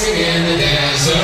dancing in the desert.